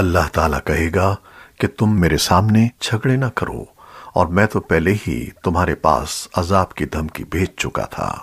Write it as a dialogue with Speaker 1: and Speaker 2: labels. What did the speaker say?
Speaker 1: اللہ تعالیٰ کہے گا کہ تم میرے سامنے جھگڑے نہ کرو اور میں تو پہلے ہی تمہارے پاس عذاب کی دھمکی بھیج چکا تھا۔